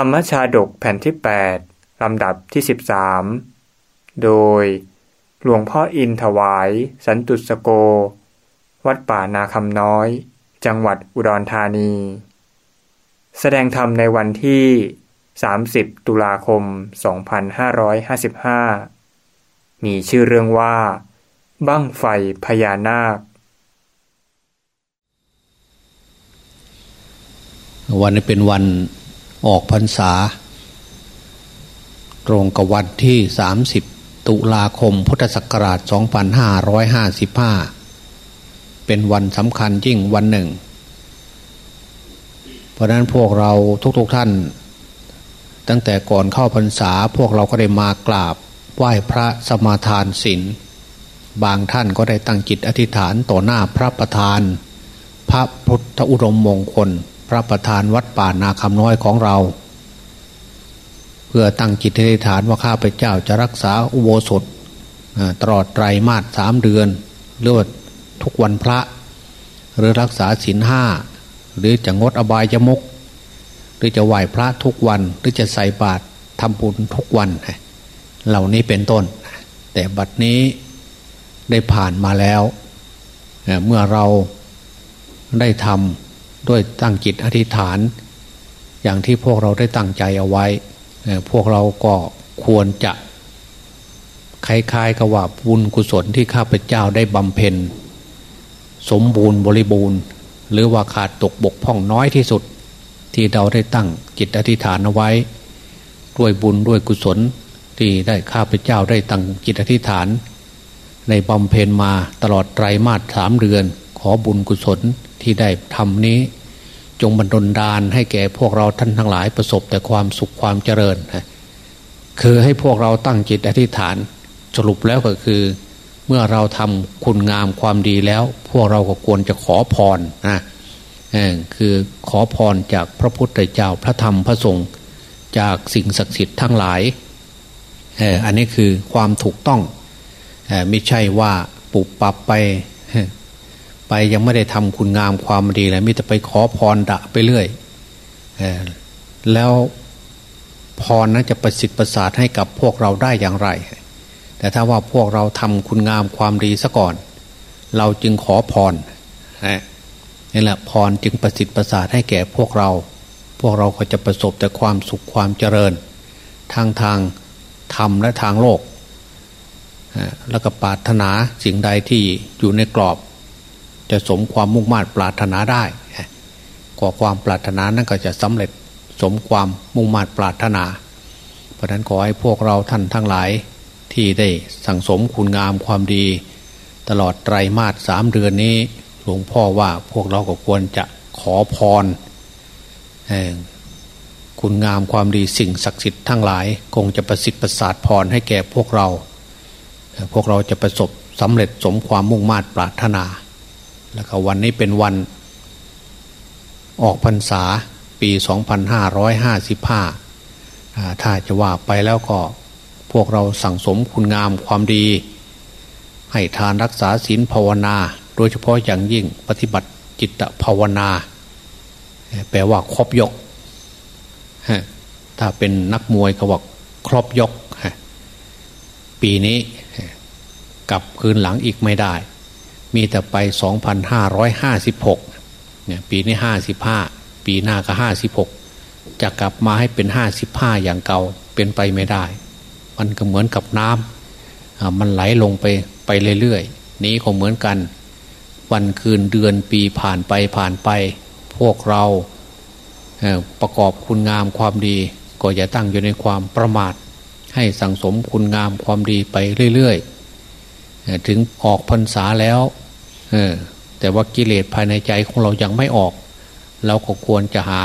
รรมชาดกแผ่นที่ 8 ลำดับที่ 13 โดยหลวงพ่ออินถวาย สันตุสโก วัดป่านาคำน้อย จังหวัดอุดรธานี แสดงธรรมในวันที่ 30 ตุลาคม 2555 มีชื่อเรื่องว่า บั้งไฟพญานาค วันนี้เป็นวัน ออกพรรษา ตรงกับวันที่ 30 ตุลาคมพุทธศักราช 2555 เป็นวันสำคัญยิ่งวันหนึ่ง เพราะนั้นพวกเราทุกๆทท่าน ตั้งแต่ก่อนเข้าพรรษาพวกเราก็ได้มากราบไหว้พระสมาทานศีลบางท่านก็ได้ตั้งจิตอธิษฐานต่อหน้าพระประธาน พระพุทธอุดมมงคล พระประธานวัดป่านาคำน้อยของเรา เพื่อตั้งจิตอธิษฐานว่าข้าพเจ้าจะรักษาอุโบสถตลอดไตรมาสสามเดือนหรือว่าทุกวันพระ หรือรักษาศีลห้าหรือจะงดอบายยมุกหรือจะไหว้พระทุกวันหรือจะใส่บาตรทำบุญทุกวัน เหล่านี้เป็นต้น แต่บัดนี้ได้ผ่านมาแล้ว เมื่อเราได้ทำ ด้วยตั้งจิตอธิษฐาน อย่างที่พวกเราได้ตั้งใจเอาไว้ พวกเราก็ควรจะคล้ายๆกับว่าบุญกุศลที่ข้าพเจ้าได้บำเพ็ญ สมบูรณ์บริบูรณ์ หรือว่าขาดตกบกพร่องน้อยที่สุด ที่เราได้ตั้งจิตอธิษฐานเอาไว้ ด้วยบุญด้วยกุศลที่ได้ข้าพเจ้าได้ตั้งจิตอธิษฐาน ในบำเพ็ญมาตลอดไตรมาสสามเดือน ขอบุญกุศล ที่ได้ทำนี้ จงบรรดลดานให้แก่พวกเราท่านทั้งหลายประสบแต่ความสุขความเจริญคือให้พวกเราตั้งจิตอธิษฐานสรุปแล้วก็คือ เมื่อเราทำคุณงามความดีแล้ว พวกเราก็ควรจะขอพรนะคือขอพรจากพระพุทธเจ้าพระธรรมพระสงฆ์จากสิ่งศักดิ์สิทธิ์ทั้งหลายอันนี้คือความถูกต้องไม่ใช่ว่าปุบปับไป ไปยังไม่ได้ทำคุณงามความดีเลยมิแต่ไปขอพรดะไปเรื่อยแล้วพรนั้นจะประสิทธิ์ประสาทให้กับพวกเราได้อย่างไร แต่ถ้าว่าพวกเราทำคุณงามความดีซะก่อน เราจึงขอพรนี่แหละพรจึงประสิทธิ์ประสาทให้แก่พวกเรา พวกเราก็จะประสบแต่ความสุขความเจริญ ทางทางธรรมและทางโลก แล้วก็ปรารถนาสิ่งใดที่อยู่ในกรอบ จะสมความมุ่งมา่ปรารถนาได้ก่อความปรารถนานั้นก็จะสำเร็จสมความมุ่งมา่ปรารถนา เพราะนั้นขอให้พวกเราท่านทั้งหลายที่ได้สั่งสมคุณงามความดี ตลอดไตรมาสสามเดือนนี้ หลวงพ่อว่าพวกเราก็ควรจะขอพรคุณงามความดีสิ่งศักดิ์สิทธิ์ทั้งหลาย คงจะประสิทธิ์ประสาทพรให้แก่พวกเรา พวกเราจะประสบสำเร็จสมความมุ่งมา่ปรารถนา แล้วก็วันนี้เป็นวันออกพรรษาปี 2555 ถ้าจะว่าไปแล้วก็พวกเราสั่งสมคุณงามความดี ให้ทานรักษาศีลภาวนา โดยเฉพาะอย่างยิ่งปฏิบัติจิตภาวนา แปลว่าครบยก ถ้าเป็นนักมวยก็บอกครบยก ปีนี้กลับคืนหลังอีกไม่ได้ มีแต่ไป 2,556เนี่ยปีนี้ 55 ปีหน้าก็ 56 จะกลับมาให้เป็น 55 อย่างเก่าเป็นไปไม่ได้ มันก็เหมือนกับน้ำมันไหลลงไปไปเรื่อยๆ นี้ก็เหมือนกัน วันคืนเดือนปีผ่านไปผ่านไป พวกเราประกอบคุณงามความดี ก็อย่าตั้งอยู่ในความประมาท ให้สังสมคุณงามความดีไปเรื่อยๆ ถึงออกพรรษาแล้ว เออ แต่ว่ากิเลสภายในใจของเรายังไม่ออก เราก็ควรจะหา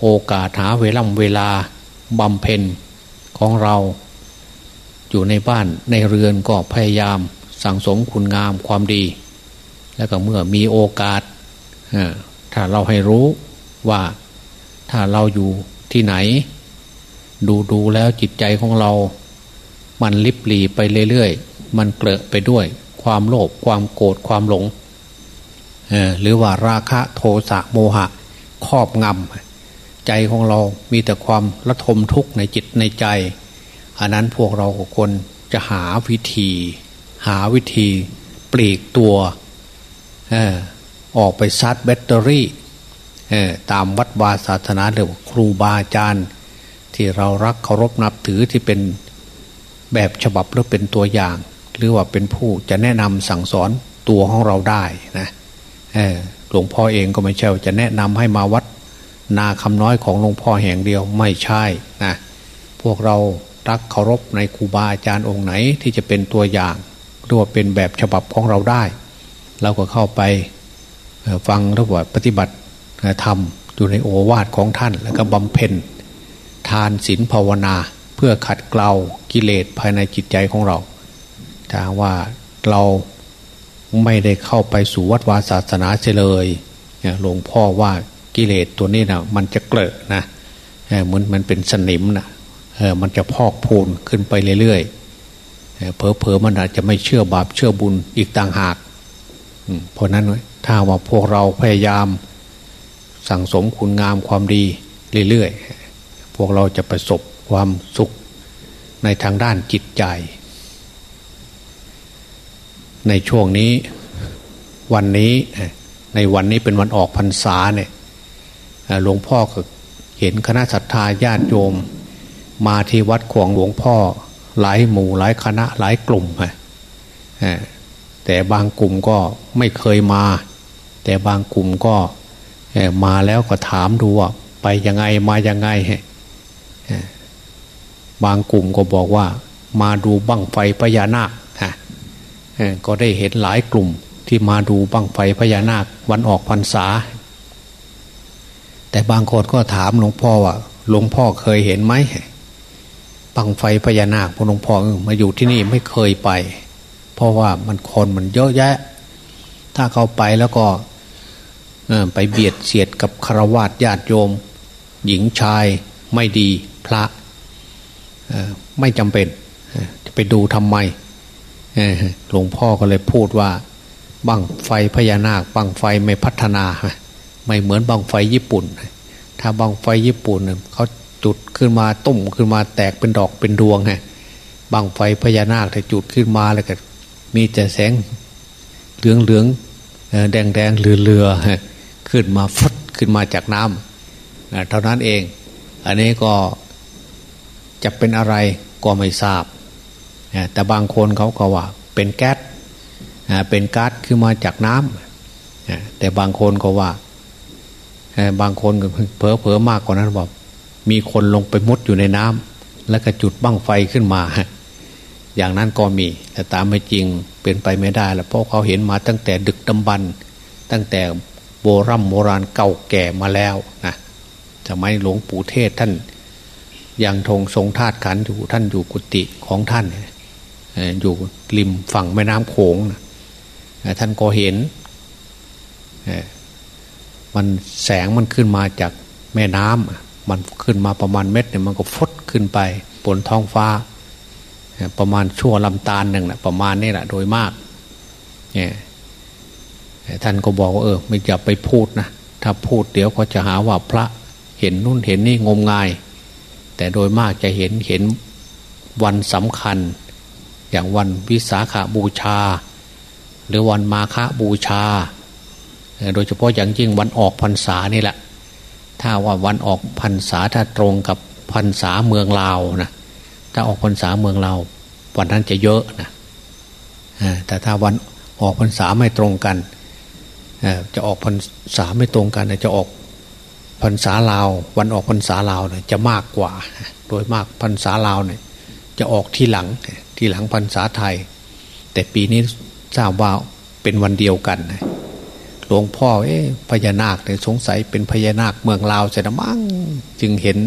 โอกาสหาเวลาเวลาบำเพ็ญของเรา อยู่ในบ้านในเรือนก็พยายามสั่งสมคุณงามความดี แล้วก็เมื่อมีโอกาสถ้าเราให้รู้ว่าถ้าเราอยู่ที่ไหน ดูดูแล้วจิตใจของเรา มันลิบหลีไปเรื่อยๆ มันเกลอะไปด้วย ความโลภความโกรธความหลงหรือว่าราคะโทสะโมหะครอบงำใจของเรามีแต่ความระทมทุกข์ในจิตในใจอันนั้นพวกเราคนจะหาวิธี หาวิธีปลีกตัวออกไปชาร์จแบตเตอรี่ตามวัดวาศาสนาหรือครูบาอาจารย์ ที่เรารักเคารพนับถือที่เป็นแบบฉบับหรือเป็นตัวอย่าง หรือว่าเป็นผู้จะแนะนำสั่งสอนตัวของเราได้นะหลวงพ่อเองก็ไม่ใช่จะแนะนำให้มาวัดนาคำน้อยของหลวงพ่อแห่งเดียวไม่ใช่นะพวกเรารักเคารพในครูบาอาจารย์องค์ไหนที่จะเป็นตัวอย่างหรือว่าเป็นแบบฉบับของเราได้ เราก็เข้าไปฟังหรือว่าปฏิบัติธรรมอยู่ในโอวาทของท่าน แล้วก็บำเพ็ญทานศีลภาวนา เพื่อขัดเกลากิเลสภายในจิตใจของเรา ถ้าว่าเราไม่ได้เข้าไปสู่วัดวาศาสนาเลยหลวงพ่อว่ากิเลสตัวนี้นะมันจะเกลอะนะเหมือนมันเป็นสนิมนะมันจะพอกพูนขึ้นไปเรื่อยๆเพอๆมันอาจจะไม่เชื่อบาปเชื่อบุญอีกต่างหากเพราะนั้นถ้าว่าพวกเราพยายามสั่งสมคุณงามความดีเรื่อยๆ พวกเราจะประสบความสุขในทางด้านจิตใจ ในช่วงนี้วันนี้ในวันนี้เป็นวันออกพรรษาเนี่ยหลวงพ่อก็เห็นคณะศรัทธาญาติโยม มาที่วัดขวงหลวงพ่อหลายหมู่หลายคณะหลายกลุ่มฮะแต่บางกลุ่มก็ไม่เคยมา แต่บางกลุ่มก็มาแล้วก็ถามดูว่าไปยังไงมายังไงบางกลุ่มก็บอกว่า มาดูบั้งไฟพญานาค ก็ได้เห็นหลายกลุ่มที่มาดูบังไฟพญานาควันออกพรรษา แต่บางคนก็ถามหลวงพ่อว่าหลวงพ่อเคยเห็นไหมบังไฟพญานาคพอหลวงพ่อมาอยู่ที่นี่ไม่เคยไป เพราะว่ามันคนมันเยอะแยะ ถ้าเขาไปแล้วก็ไปเบียดเสียดกับคารวาสญาติโยม หญิงชายไม่ดีพระไม่จำเป็นจะไปดูทำไม หลวงพ่อก็เลยพูดว่าบังไฟพญานาคบังไฟไม่พัฒนา ไม่เหมือนบังไฟญี่ปุ่น ถ้าบังไฟญี่ปุ่นเขาจุดขึ้นมาตุ่มขึ้นมาแตกเป็นดอกเป็นดวงไงบังไฟพญานาคถ้าจุดขึ้นมาแล้วก็มีแต่แสงเหลืองเหลืองแดงแดงเรือเรือขึ้นมาฟุดขึ้นมาจากน้ำเท่านั้นเอง อันนี้ก็จะเป็นอะไรก็ไม่ทราบ แต่บางคนเขาก็ว่าเป็นแก๊สเป็นก๊าซขึ้นมาจากน้ำแต่บางคนก็ว่า บางคนเผลอเผลอมากกว่านั้นบอกมีคนลงไปมุดอยู่ในน้ำแล้วก็จุดบั้งไฟขึ้นมา อย่างนั้นก็มี แต่ตามไม่จริงเป็นไปไม่ได้แล้วเพราะเขาเห็นมาตั้งแต่ดึกดำบรรตั้งแต่โบรโบราณเก่าแก่มาแล้วนะสมัยหลวงปู่เทศท่านยังทงทรงธาตุขันอยู่ท่านอยู่กุฏิของท่าน อยู่ริมฝั่งแม่น้ำโขงท่านก็เห็น มันแสงมันขึ้นมาจากแม่น้ำมันขึ้นมาประมาณเม็ดเนี่ยมันก็ฟดขึ้นไปบนท้องฟ้า ประมาณชั่วลำตาลหนึ่งนะประมาณนี้แหละโดยมากเนี่ยท่านก็บอกว่าเออไม่อย่าไปพูดนะถ้าพูดเดี๋ยวก็จะหาว่าพระเห็นนู่นเห็นนี่งมงาย แต่โดยมากจะเห็นเห็นวันสำคัญ อย่างวันวิสาขาบูชา หรือวันมาฆบูชา โดยเฉพาะอย่างยิ่งวันออกพรรษานี่แหละ ถ้าว่าวันออกพรรษาถ้าตรงกับพรรษาเมืองลาวนะถ้าออกพรรษาเมืองลาววันนั้นจะเยอะนะแต่ถ้าวันออกพรรษาไม่ตรงกันจะออกพรรษาไม่ตรงกันจะออกพรรษาลาววันออกพรรษาลาวเนี่ยจะมากกว่า โดยมากพรรษาลาวเนี่ยจะออกที่หลัง ที่หลังพรรษาไทย แต่ปีนี้ทราบว่าเป็นวันเดียวกันหลวงพ่อเอ๊พญานาคเนี่ยสงสัยเป็นพญานาคเมืองลาวเสนมั้งจึงเห็น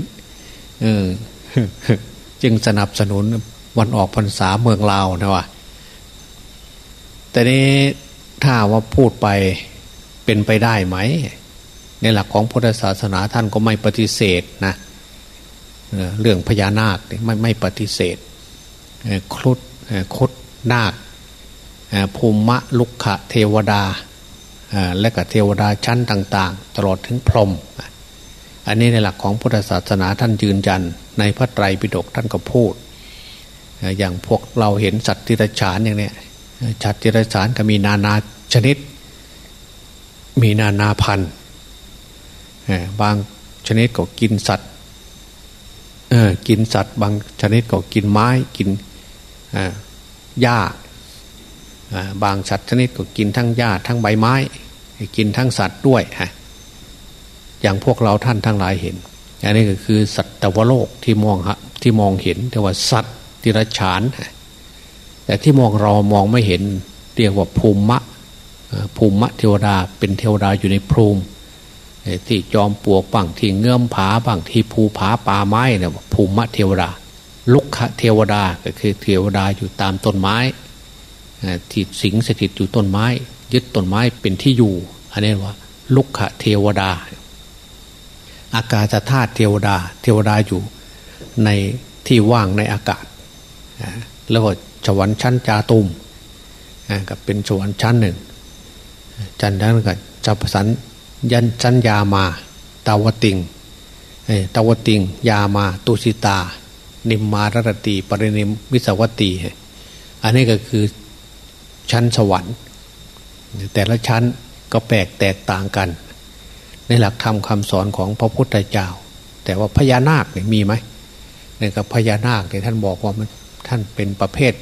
เออจึงสนับสนุนวันออกพรรษาเมืองลาวนะวะแต่นี้ถ้าว่าพูดไปเป็นไปได้ไหม ในหลักของพุทธศาสนาท่านก็ไม่ปฏิเสธนะเรื่องพญานาคไม่ไม่ปฏิเสธ ครุฑคดนาคภูมิะลุกขะเทวดาและก็เทวดาชั้นต่าง ๆ ตลอดถึงพรหมอันนี้ในหลักของพุทธศาสนาท่านยืนยัน ในพระไตรปิฎกท่านก็พูด อย่างพวกเราเห็นสัตว์ที่ไรฉานอย่างเนี้ยสัตว์ที่ไรฉานก็มีนานาชนิด มีนานาพันธุ์บางชนิดก็กินสัตว์กินสัตว์ บางชนิดก็กินไม้กิน หญ้าบางสัตว์ชนิดก็กินทั้งหญ้าทั้งใบไม้ กินทั้งสัตว์ด้วยฮะอย่างพวกเราท่านทั้งหลายเห็นอันนี้ก็คือสัตวโลกที่มองฮะที่มองเห็นแต่ว่าสัตว์ติรฉานแต่ที่มองเรามองไม่เห็นเรียกว่าภูมิมะภูมิมะเทวดาเป็นเทวดาอยู่ในภูมิที่จอมปลวกบังที่เงื่อมผาบังที่ภูผาป่าไม้เนี่ยภูมิมะเทวดา ลุกขเทวดาก็คือเทวดาอยู่ตามต้นไม้ที่สิงสถิตอยู่ต้นไม้ ยึดต้นไม้เป็นที่อยู่ อันนี้ว่า ลุกขเทวดา อากาศธาตุเทวดา เทวดาอยู่ในที่ว่างในอากาศ แล้วก็สวรรค์ชั้นจาตุมก็เป็นสวรรค์ชั้นหนึ่งจันนั้นก็จะประสันยันชั้นยามา ตาวติงตาวติง ยามา ตุสิตา นิมมารรตีปรินิมวิสวัตีอันนี้ก็คือชั้นสวรรค์ แต่ละชั้นก็แปลกแตกต่างกัน ในหลักธรรมคำสอนของพระพุทธเจ้า แต่ว่าพญานาคเนี่ยมีไหมเนี่ยกับพญานาคเนี่ยท่านบอกว่ามันท่านเป็นประเภท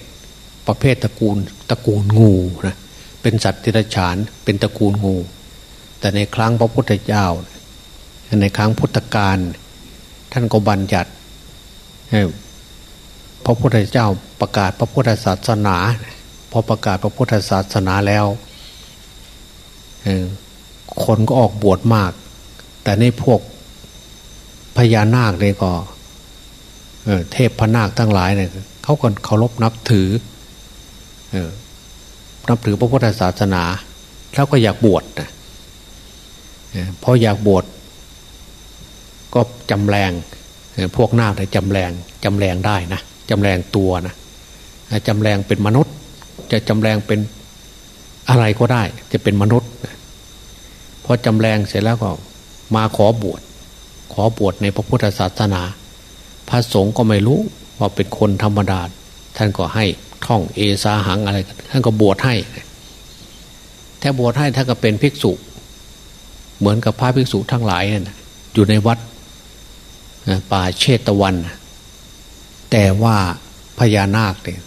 ประเภทตระกูลตระกูลงูนะเป็นสัตว์ติรฉานเป็นตระกูลงู แต่ในครั้งพระพุทธเจ้า ในครั้งพุทธกาลท่านก็บัญญัติ พระพุทธเจ้าประกาศพระพุทธศาสนา พอประกาศพระพุทธศาสนาแล้วคนก็ออกบวชมาก แต่ในพวกพญานาคเนี่ยก็เทพพนาคทั้งหลายเนี่ยเขาก็เคารพนับถือนับถือพระพุทธศาสนาแล้วก็อยากบวชนะพออยากบวชก็จำแรง พวกนาคเลยจำแรงจำแรงได้นะจำแรงตัวนะจำแรงเป็นมนุษย์ จะจำแรงเป็นอะไรก็ได้ จะเป็นมนุษย์พอจำแรงเสร็จแล้วก็มาขอบวชขอบวชในพระพุทธศาสนา พระสงฆ์ก็ไม่รู้ว่าเป็นคนธรรมดา ท่านก็ให้ท่องเอสาหังอะไรท่านก็บวชให้ถ้าบวชให้ท่านก็เป็นภิกษุ เหมือนกับพระภิกษุทั้งหลายนั่นอยู่ในวัด ป่าเชตวัน แต่ว่าพญานาคเนี่ย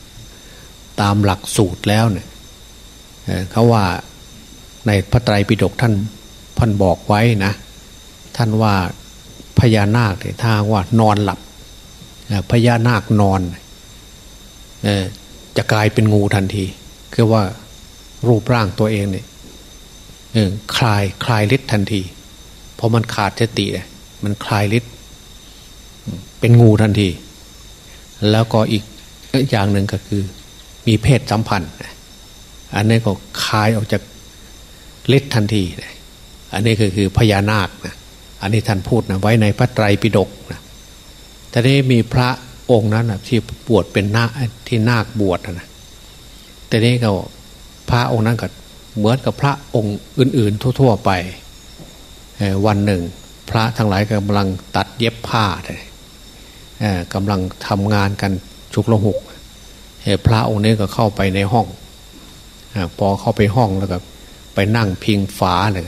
ตามหลักสูตรแล้วเนี่ยเขาว่าในพระไตรปิฎกท่านพันบอกไว้นะ ท่านว่าพญานาคเนี่ยถ้าว่านอนหลับพญานาคนอนจะกลายเป็นงูทันที คือว่ารูปร่างตัวเองเนี่ยคลายคลายฤทธิ์ทันที เพราะมันขาดสติมันคลายฤทธิ์ เป็นงูทันที แล้วก็อีกอย่างหนึ่งก็คือ มีเพศสัมพันธ์ อันนี้ก็คายออกจากฤทธิ์ทันที อันนี้ก็คือพญานาคนะอันนี้ท่านพูดนะไว้ในพระไตรปิฎกนะแต่นี้มีพระองค์นั้นนะที่บวชเป็นนาที่นาคบวชนะแต่นี้ก็พระองค์นั้นก็เหมือนกับพระองค์อื่น ๆ ทั่ว ๆ ไปวันหนึ่ง พระทั้งหลายกำลังตัดเย็บผ้าเลย กำลังทำงานกันชุกละหุกพระองค์นี้ก็เข้าไปในห้องอพอเข้าไปห้องแล้วก็ไปนั่งพิงฝาเลย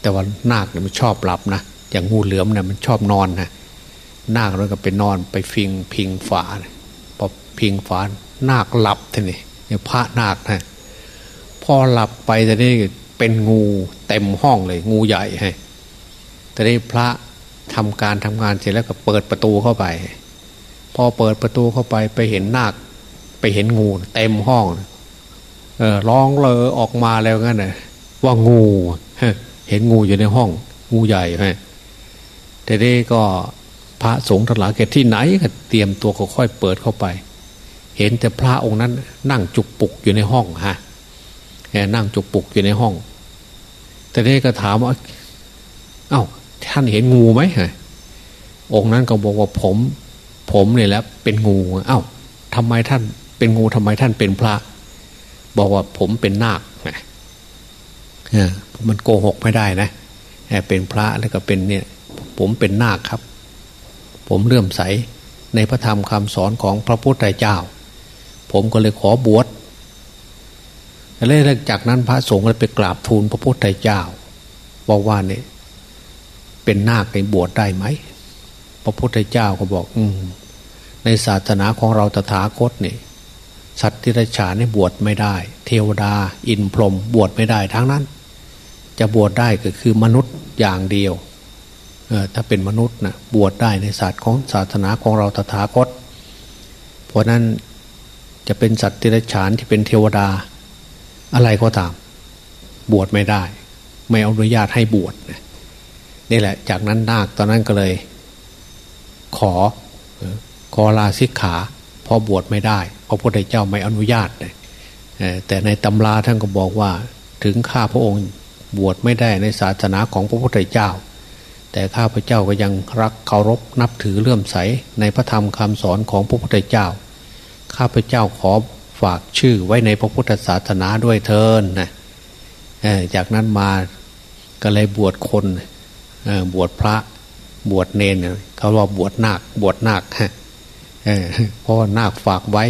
แต่ว่านาคเนี่ยมันชอบหลับนะอย่างงูเหลือมเนี่ยมันชอบนอนนะนาคแล้วก็ไปนอนไปฟิงพิงฝาพอพิงฝานาคหลับทีนี้เนี่ยพระนาคนะพอหลับไปแต่นี่เป็นงูเต็มห้องเลย งูใหญ่ให้แต่นี้พระ ทำการทำงานเสร็จแล้วก็เปิดประตูเข้าไป พอเปิดประตูเข้าไปไปเห็นนาคไปเห็นงูเต็มห้องเออร้องเลยออกมาแล้วงั้นนะว่างูเห็นงูอยู่ในห้อง งูใหญ่ฮะแต่นี้ก็พระสงฆ์ทั้งหลายแกที่ไหนก็เตรียมตัวก็ค่อยเปิดเข้าไป เห็นแต่พระองค์นั้น นั่งจุกปุกอยู่ในห้องฮะแกนั่งจุกปุกอยู่ในห้อง แต่นี้ก็ถามว่า เอา้า ท่านเห็นงูไหมองค์นั้นก็บอกว่าผม ผมเนี่ยแหละเป็นงูเอา้าทำไมท่านเป็นงูทำไมท่านเป็นพระ บอกว่าผมเป็นนาคมันโกหกไม่ได้นะเป็นพระแล้วก็เป็นเนี่ย ผมเป็นนาคครับ ผมเลื่อมใสในพระธรรมคำสอนของพระพุทธเจ้า ผมก็เลยขอบวชแล้วหลังจากนั้นพระสงฆ์เลยไปกราบทูลพระพุทธเจ้าบอกว่าเนี่ย เป็นนาคในบวชได้ไหม พระพุทธเจ้าก็บอก อืม ในศาสนาของเราตถาคตเนี่ยสัตว์ที่ไรฉานในบวชไม่ได้ เทวดา อินพรหมบวชไม่ได้ทั้งนั้น จะบวชได้ก็คือมนุษย์อย่างเดียวเออถ้าเป็นมนุษย์นะบวชได้ในศาสตร์ของศาสนาของเราตถาคต เพราะนั้นจะเป็นสัตว์ที่ไรฉานที่เป็นเทวดา อะไรก็ตาม บวชไม่ได้ ไม่อนุญาตให้บวชนี่ นี่แหละ จากนั้นนาคตอนนั้นก็เลย ขอขอลาสิกขาพอบวชไม่ได้พระพุทธเจ้าไม่อนุญาตแต่ในตำราท่านก็บอกว่า ถึงข้าพระองค์บวชไม่ได้ในศาสนาของพระพุทธเจ้า แต่ข้าพระเจ้าก็ยังรักเคารพนับถือเลื่อมใสในพระธรรมคำสอนของพระพุทธเจ้า ข้าพระเจ้าขอฝากชื่อไว้ในพระพุทธศาสนาด้วยเทินนะจากนั้นมาก็เลยบวชคน บวชพระบวชเนนเขาว่าบวชนาคบวชนาคฮะเพราะว่านาคฝากไว้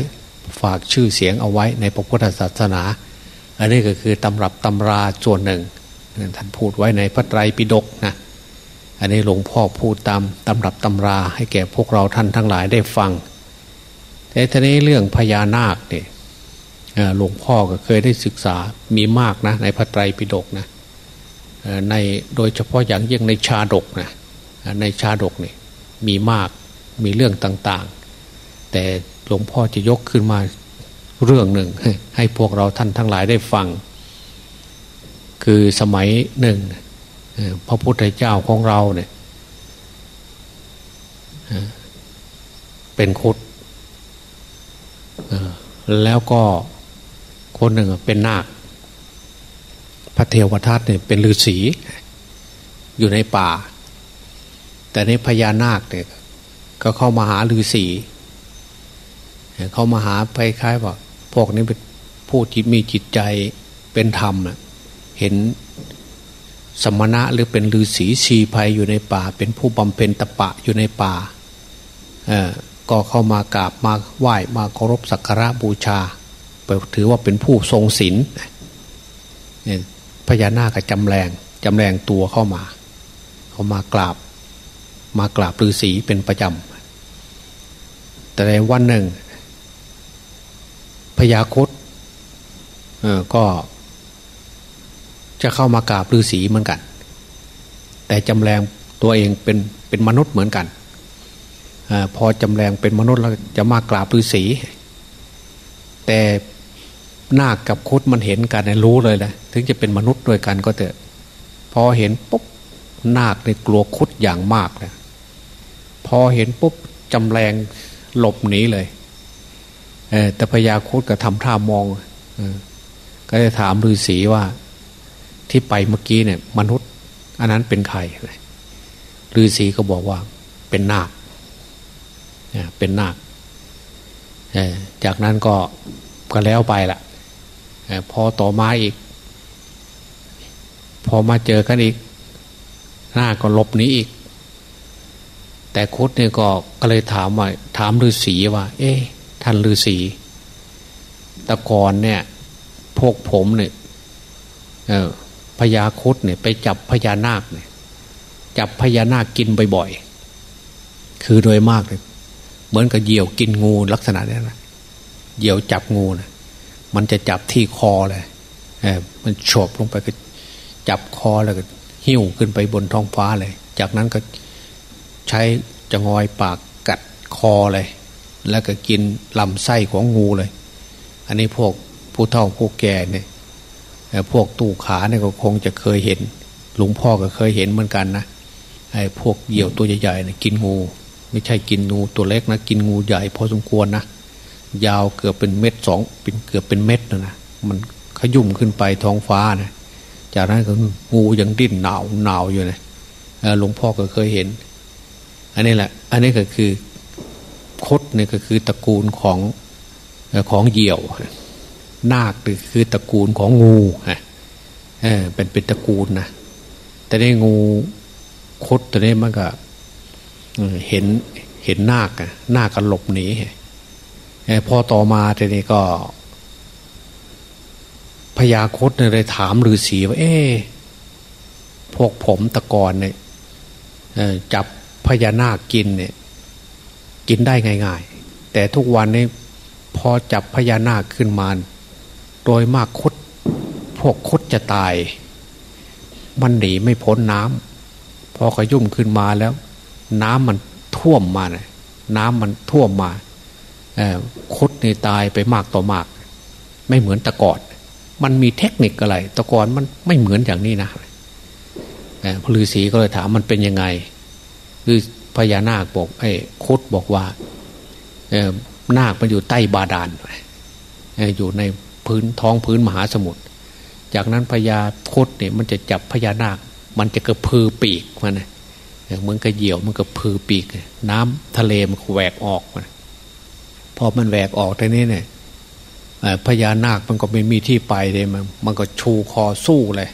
ฝากชื่อเสียงเอาไว้ในพระพุทธศาสนา อันนี้ก็คือตำรับตำราส่วนหนึ่งท่านพูดไว้ในพระไตรปิฎกนะอันนี้หลวงพ่อพูดตามตำรับตำราให้แก่พวกเราท่านทั้งหลายได้ฟังแต่ทีนี้เรื่องพญานาคเนี่ยหลวงพ่อก็เคยได้ศึกษามีมากนะในพระไตรปิฎกนะ ในโดยเฉพาะอย่างยิ่งในชาดกนะในชาดกนี่มีมากมีเรื่องต่างๆ แต่หลวงพ่อจะยกขึ้นมาเรื่องหนึ่ง ให้พวกเราท่านทั้งหลายได้ฟัง คือสมัยหนึ่งพระพุทธเจ้าของเราเนี่ยเป็นคุดแล้วก็คนหนึ่งเป็นนาค พระเทวทัตเนี่ยเป็นฤาษีอยู่ในป่า แต่ในพญานาคเนี่ยก็เข้ามาหาฤาษีเขามาหาไปคล้ายว่าพวกนี้เป็นผู้ที่มีจิตใจเป็นธรรมเห็นสมณะหรือเป็นฤาษีชีภัยอยู่ในป่า เป็นผู้บำเพ็ญตะปะอยู่ในป่าก็เข้ามากราบมาไหว้มาเคารพสักการะบูชาถือว่าเป็นผู้ทรงศีล พญานาคจำแรงจำแรงตัวเข้ามา เขามากราบ มากราบฤาษีเป็นประจำ แต่ในวันหนึ่งพญาคตก็ จะเข้ามากราบฤาษีเหมือนกัน แต่จำแรงตัวเองเป็นเป็นมนุษย์เหมือนกันอพอจำแรงเป็นมนุษย์แล้วจะมากราบฤาษีแต่ นาคกับคุดมันเห็นกันรู้เลยนะถึงจะเป็นมนุษย์ด้วยกันก็เถอะพอเห็นปุ๊บนาคในกลัวคุดอย่างมากนะพอเห็นปุ๊บจำแรงหลบหนีเลยเอแต่พญาคุดก็ทำท่ามองอก็จะถามฤาษีว่าที่ไปเมื่อกี้เนี่ย มนุษย์ อันนั้นเป็นใครฤาษีก็บอกว่า เป็นนาคเป็นนาคจากนั้นก็ก็แล้วไปละ พอต่อมาอีก พอมาเจอกันอีก หน้าก็ลบนี้อีก แต่คุดเนี่ยก็ก็เลยถามว่าถามฤาษีว่า เอ๊ะท่านฤาษีตะกอนเนี่ย พวกผมเนี่ยพญาคุดเนี่ยไปจับพญานาคเนี่ยจับพญานาคกินบ่อยๆ คือโดยมากเลย เหมือนกับเหยี่ยวกินงูลักษณะนี้นะ เหยี่ยวจับงูนะ มันจะจับที่คอเลยเออมันโฉบลงไปก็จับคอแล้วก็หิ้วขึ้นไปบนท้องฟ้าเลย จากนั้นก็ใช้จะงอยปากกัดคอเลย แล้วก็กินลำไส้ของงูเลย อันนี้พวกผู้เฒ่าผู้แก่เนี่ยพวกตู้ขาเนี่ยก็คงจะเคยเห็น หลวงพ่อก็เคยเห็นเหมือนกันนะไอ้พวกเหยี่ยวตัวใหญ่ๆเนี่ยกินงู ไม่ใช่กินงูตัวเล็กนะ กินงูใหญ่พอสมควรนะ ยาวเกือบเป็นเม็ดสองเป็นเกือบเป็นเม็ดนะนะมันขยุ่มขึ้นไปท้องฟ้านะจากนั้นก็งูยังดิ้นหนาวหนาวอยู่นะหลวงพ่อก็เคยเห็น อันนี้แหละ อันนี้ก็คือคดเนี่ยก็คือตระกูลของของเหยี่ยว นาคคือตระกูลของงูฮะเออเป็นเป็นตระกูลนะแต่ในงูคดตัวนี้มันก็เห็นเห็นนาคนาคก็หลบหนี พอต่อมาทีนี้ก็พญาคตเลยถามฤาษีว่า เอ๊พวกผมตะกอนเนี่ยจับพญานาคกินเนี่ย กินได้ง่าย ๆ แต่ทุกวันนี้พอจับพญานาคขึ้นมา โดยมากคดพวกคดจะตาย มันหนีไม่พ้นน้ำพอขยุ่มขึ้นมาแล้ว น้ำมันท่วมมาเนี่ยน้ำมันท่วมมา คดในตายไปมากต่อมาก ไม่เหมือนตะกอนมันมีเทคนิคอะไรตะกอนมันไม่เหมือนอย่างนี้นะพระฤาษีก็เลยถามมันเป็นยังไงคือพญานาคบอกไอ้คดบอกว่านาคมันอยู่ใต้บาดาลอยู่ในพื้นท้องพื้นมหาสมุทรจากนั้นพญาคดเนี่ยมันจะจับพญานาค มันจะกระพือปีกมันนะเหมือนกระเหยี่ยวมันกระพือปีก น้ำทะเลมันแหวกออกมัน พอมันแหวกออกทีนี้เนี่ยพญานาคมันก็ไม่มีที่ไปเลยมันมันก็ชูคอสู้เลย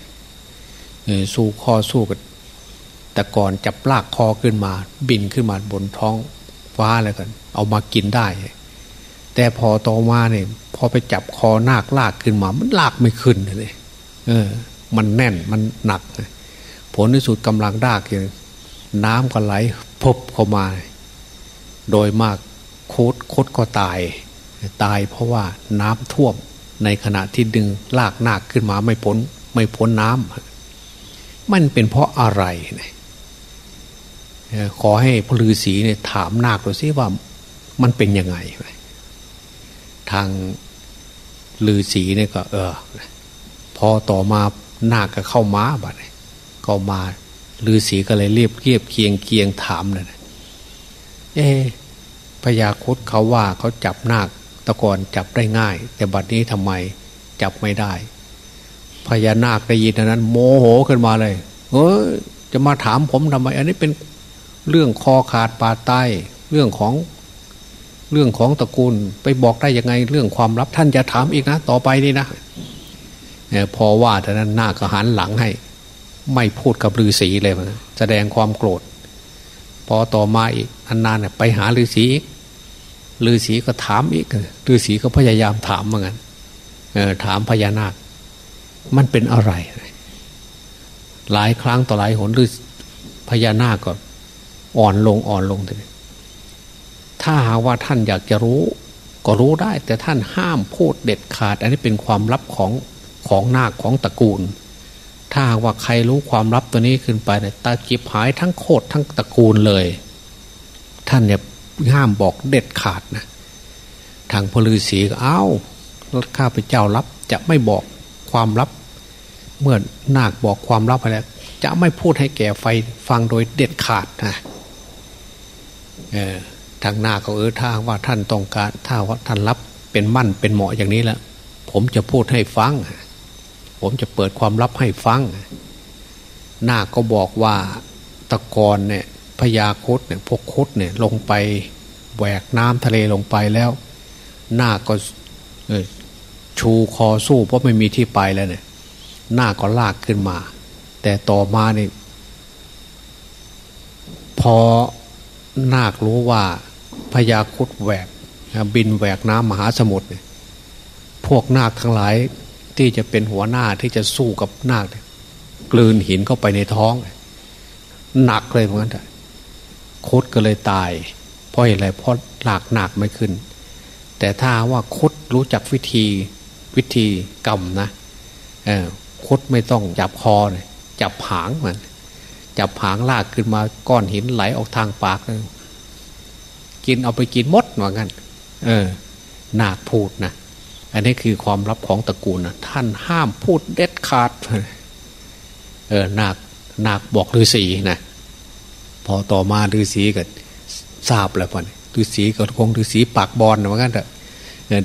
สู้คอสู้กันแต่ก่อนจับลากคอขึ้นมา บินขึ้นมาบนท้องฟ้าแล้วกัน เอามากินได้ แต่พอต่อมาเนี่ยพอไปจับคอนาคลากขึ้นมา มันลากไม่ขึ้นเลยเออ มันแน่นมันหนักผลที่สุดกำลังดากอย่างน้ำก็ไหลพบเข้ามา โดยมาก โคดโคดก็ตาย ตายเพราะว่าน้ำท่วมในขณะที่ดึงลากนาคขึ้นมาไม่พ้นไม่พ้นน้ำมันเป็นเพราะอะไรขอให้พลือศีเนี่ยถามนาคดูซิว่ามันเป็นยังไง ทางลือศีเนี่ยก็ เออ พอต่อมานาคก็เข้าม้าบัดเข้ามาลือศีก็เลยเรียบเรียบเคียงเคียงถามเลยเอ พญาคุดเขาว่าเขาจับนาคตะกอนจับได้ง่าย แต่บัดนี้ทำไมจับไม่ได้พญานาคได้ยินนั้น โมโหขึ้นมาเลยเฮ้ยจะมาถามผมทำไม อันนี้เป็นเรื่องคอขาดปาดตายเรื่องของเรื่องของตระกูลไปบอกได้ยังไงเรื่องความลับท่านจะถามอีกนะ ต่อไปนี่นะพอว่าท่านั้นนาคก็หันหลังให้ ไม่พูดกับฤาษีเลยมันแสดงความโกรธ พอต่อมาอีกนานไปหาฤาษีอีก ฤาษีก็ถามอีกฤาษีก็พยายามถามเหมือนกันถามพญานาค มันเป็นอะไร หลายครั้งต่อหลายหนฤาพญานาคก็อ่อนลงอ่อนลงเลยถ้าหาว่าท่านอยากจะรู้ ก็รู้ได้ แต่ท่านห้ามพูดเด็ดขาด อันนี้เป็นความลับของของนาคของตระกูล ถ้าว่าใครรู้ความลับตัวนี้ขึ้นไปเนี่ยตาจิบหายทั้งโคตรทั้งตระกูลเลย ท่านเนี่ย ห้ามบอกเด็ดขาดนะทางพลือศีก็เอ้าข้าพเจ้ารับจะไม่บอกความลับ เมื่อนาคบอกความลับไปแล้ว จะไม่พูดให้แก่ไฟฟังโดยเด็ดขาดนะเออทางหน้าก็เออถ้าว่าท่านต้องการ ถ้าว่าท่านรับเป็นมั่นเป็นเหมาะอย่างนี้แล้วผมจะพูดให้ฟัง ผมจะเปิดความลับให้ฟังหน้าก็บอกว่าตะกอนเนี่ย พญาคดเนี่ยพวกคดเนี่ยลงไปแหวกน้ำทะเลลงไปแล้ว หน้าก็ชูคอสู้เพราะไม่มีที่ไปแล้วเนี่ย หน้าก็ลากขึ้นมา แต่ต่อมาเนี่ยพอนาครู้ว่าพญาคุดแหวกบินแหวกน้ำมหาสมุทรเนี่ยพวกนาคทั้งหลายที่จะเป็นหัวหน้าที่จะสู้กับนาคกลืนหินเข้าไปในท้อง หนักเลยเหมือนกัน คดก็เลยตาย เพราะอะไรเพราะหลากหนักไม่ขึ้น แต่ถ้าว่าคดรู้จักวิธีวิธีกรรมนะคดไม่ต้องจับคอเลยจับหางมันจับหางลากขึ้นมาก้อนหินไหลออกทางปากเลยกินเอาไปกินมดว่างั้นเออนาคพูดนะอันนี้คือความลับของตระกูลนะท่านห้ามพูดเด็ดขาด เออนาคนาคบอกฤาษีนะ พอต่อมาฤาษีก็ทราบแล้วพอนฤาษีก็คงฤาษีปากบอลว่างั้นเถอะ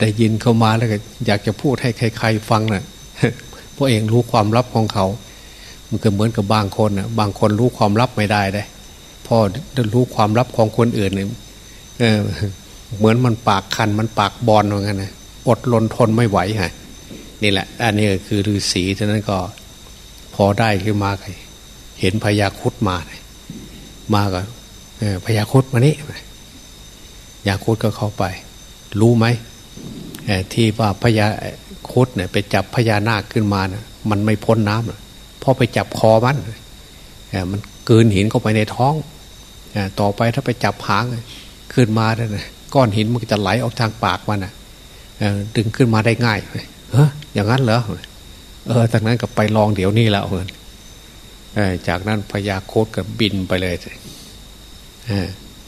ได้ยินเข้ามาแล้วก็อยากจะพูดให้ใครๆฟังนะ่ะพราะเองรู้ความลับของเขา มันก็เหมือนกับบางคนนะบางคนรู้ความลับไม่ได้ได้พอได้รู้ความลับของคนอื่นเนี่ยเหมือนมันปากคันมันปากบอลเหมือนกันนะอดลนทนไม่ไหวฮะนี่แหละ อันนี้คือฤาษีฉะนั้นก็ พอได้ขึ้นมาเห็นพญาคุดมา มาก็พญาคุดมานี่ยาคุดก็เข้าไป รู้ไหมที่ว่าพญาคุดเนี่ยไปจับพญานาคขึ้นมานะมันไม่พ้นน้ำพอไปจับคอมันมันเกินหินเข้าไปในท้องต่อไปถ้าไปจับหางขึ้นมาเนี่ยก้อนหินมันจะไหลออกทางปากมันอะดึงขึ้นมาได้ง่ายเฮ้ยอย่างนั้นเหรอเออจากนั้นก็ไปลองเดี๋ยวนี้แล้วเหมือน จากนั้นพญาโคตก็บินไปเลย